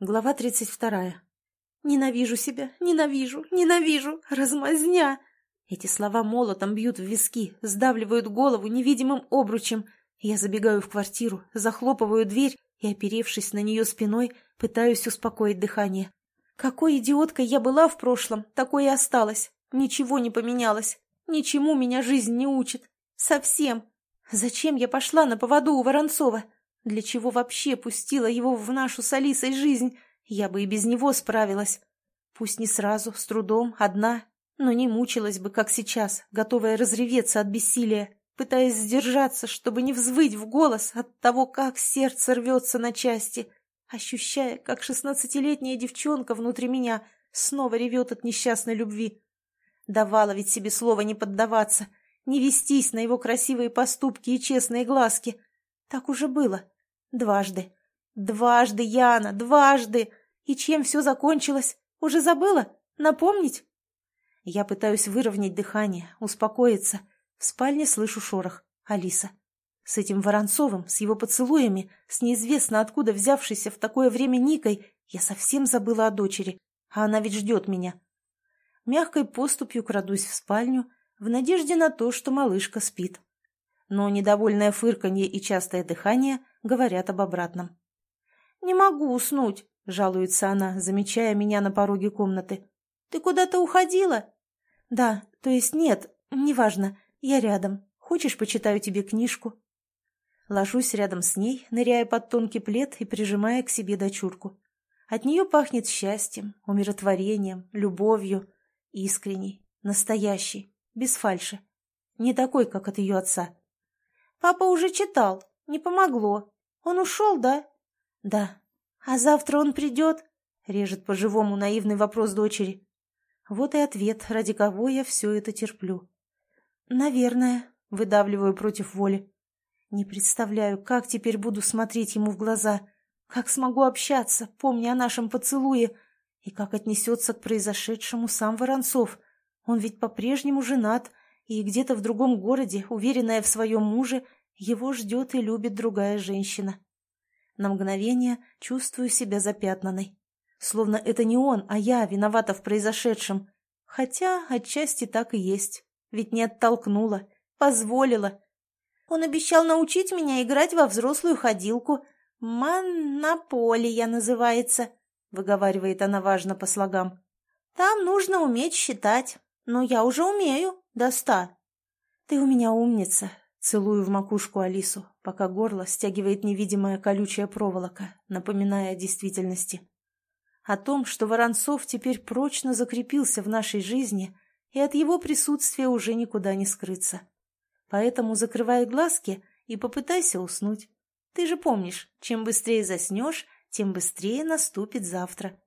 Глава 32. «Ненавижу себя, ненавижу, ненавижу, размазня!» Эти слова молотом бьют в виски, сдавливают голову невидимым обручем. Я забегаю в квартиру, захлопываю дверь и, оперевшись на нее спиной, пытаюсь успокоить дыхание. Какой идиоткой я была в прошлом, такой и осталась. Ничего не поменялось. Ничему меня жизнь не учит. Совсем. Зачем я пошла на поводу у Воронцова? Для чего вообще пустила его в нашу с Алисой жизнь? Я бы и без него справилась. Пусть не сразу, с трудом, одна, но не мучилась бы, как сейчас, готовая разреветься от бессилия, пытаясь сдержаться, чтобы не взвыть в голос от того, как сердце рвется на части, ощущая, как шестнадцатилетняя девчонка внутри меня снова ревет от несчастной любви. Давала ведь себе слово не поддаваться, не вестись на его красивые поступки и честные глазки. Так уже было. Дважды. Дважды, Яна, дважды. И чем все закончилось? Уже забыла? Напомнить? Я пытаюсь выровнять дыхание, успокоиться. В спальне слышу шорох. Алиса. С этим Воронцовым, с его поцелуями, с неизвестно откуда взявшейся в такое время Никой, я совсем забыла о дочери. А она ведь ждет меня. Мягкой поступью крадусь в спальню, в надежде на то, что малышка спит. Но недовольное фырканье и частое дыхание говорят об обратном. «Не могу уснуть», — жалуется она, замечая меня на пороге комнаты. «Ты куда-то уходила?» «Да, то есть нет, неважно, я рядом. Хочешь, почитаю тебе книжку?» Ложусь рядом с ней, ныряя под тонкий плед и прижимая к себе дочурку. От нее пахнет счастьем, умиротворением, любовью, искренней, настоящей, без фальши. Не такой, как от ее отца. «Папа уже читал, не помогло. Он ушел, да?» «Да». «А завтра он придет?» — режет по-живому наивный вопрос дочери. Вот и ответ, ради кого я все это терплю. «Наверное», — выдавливаю против воли. Не представляю, как теперь буду смотреть ему в глаза, как смогу общаться, помня о нашем поцелуе, и как отнесется к произошедшему сам Воронцов. Он ведь по-прежнему женат, и где-то в другом городе, уверенная в своем муже, его ждет и любит другая женщина. На мгновение чувствую себя запятнанной. Словно это не он, а я виновата в произошедшем. Хотя отчасти так и есть. Ведь не оттолкнула, позволила. Он обещал научить меня играть во взрослую ходилку. «Монополия называется», — выговаривает она важно по слогам. «Там нужно уметь считать. Но я уже умею, до ста». «Ты у меня умница», Целую в макушку Алису, пока горло стягивает невидимая колючая проволока, напоминая о действительности. О том, что Воронцов теперь прочно закрепился в нашей жизни, и от его присутствия уже никуда не скрыться. Поэтому закрывай глазки и попытайся уснуть. Ты же помнишь, чем быстрее заснешь, тем быстрее наступит завтра.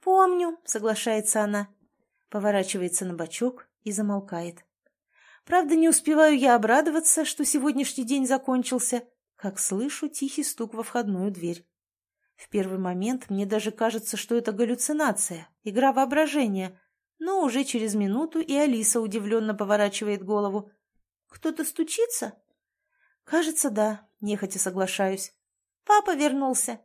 «Помню», — соглашается она, поворачивается на бочок и замолкает. Правда, не успеваю я обрадоваться, что сегодняшний день закончился, как слышу тихий стук во входную дверь. В первый момент мне даже кажется, что это галлюцинация, игра воображения, но уже через минуту и Алиса удивленно поворачивает голову. «Кто-то стучится?» «Кажется, да», — нехотя соглашаюсь. «Папа вернулся».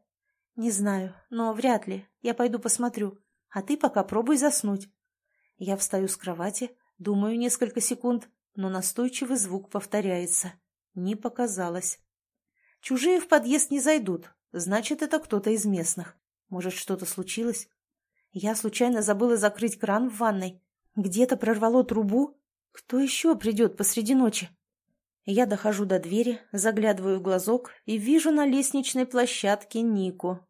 «Не знаю, но вряд ли. Я пойду посмотрю. А ты пока пробуй заснуть». Я встаю с кровати, думаю несколько секунд, но настойчивый звук повторяется. Не показалось. Чужие в подъезд не зайдут, значит, это кто-то из местных. Может, что-то случилось? Я случайно забыла закрыть кран в ванной. Где-то прорвало трубу. Кто еще придет посреди ночи? Я дохожу до двери, заглядываю в глазок и вижу на лестничной площадке Нику.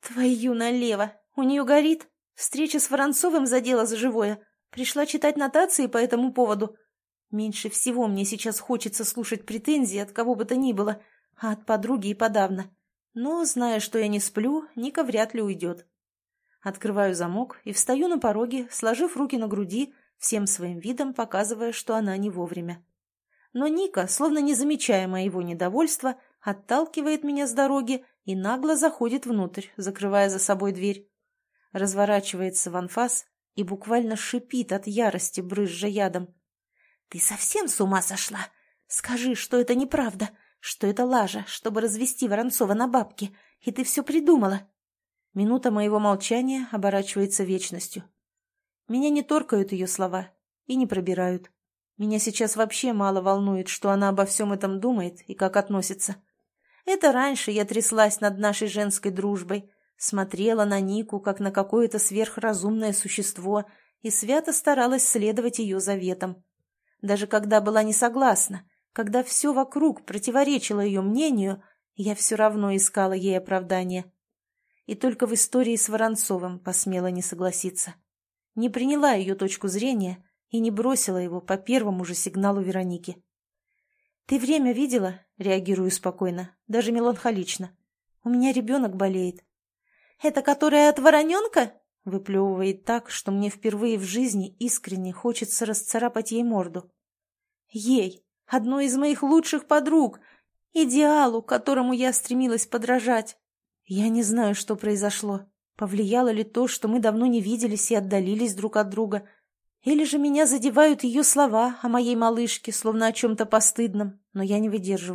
Твою налево! У нее горит! Встреча с Воронцовым задела за живое. Пришла читать нотации по этому поводу. Меньше всего мне сейчас хочется слушать претензии от кого бы то ни было, а от подруги и подавно. Но, зная, что я не сплю, Ника вряд ли уйдет. Открываю замок и встаю на пороге, сложив руки на груди, всем своим видом показывая, что она не вовремя. Но Ника, словно не замечая моего недовольства, отталкивает меня с дороги и нагло заходит внутрь, закрывая за собой дверь. Разворачивается в анфас и буквально шипит от ярости, брызжа ядом. «Ты совсем с ума сошла? Скажи, что это неправда, что это лажа, чтобы развести Воронцова на бабки, и ты все придумала». Минута моего молчания оборачивается вечностью. Меня не торкают ее слова и не пробирают. Меня сейчас вообще мало волнует, что она обо всем этом думает и как относится. Это раньше я тряслась над нашей женской дружбой, смотрела на Нику, как на какое-то сверхразумное существо, и свято старалась следовать ее заветам. Даже когда была не согласна, когда все вокруг противоречило ее мнению, я все равно искала ей оправдание и только в истории с Воронцовым посмела не согласиться. Не приняла ее точку зрения и не бросила его по первому же сигналу Вероники. «Ты время видела?» — реагирую спокойно, даже меланхолично. «У меня ребенок болеет». «Это которая от вороненка?» — выплевывает так, что мне впервые в жизни искренне хочется расцарапать ей морду. «Ей, одной из моих лучших подруг, идеалу, которому я стремилась подражать. Я не знаю, что произошло. Повлияло ли то, что мы давно не виделись и отдалились друг от друга? Или же меня задевают ее слова о моей малышке, словно о чем-то постыдном, но я не выдерживаю.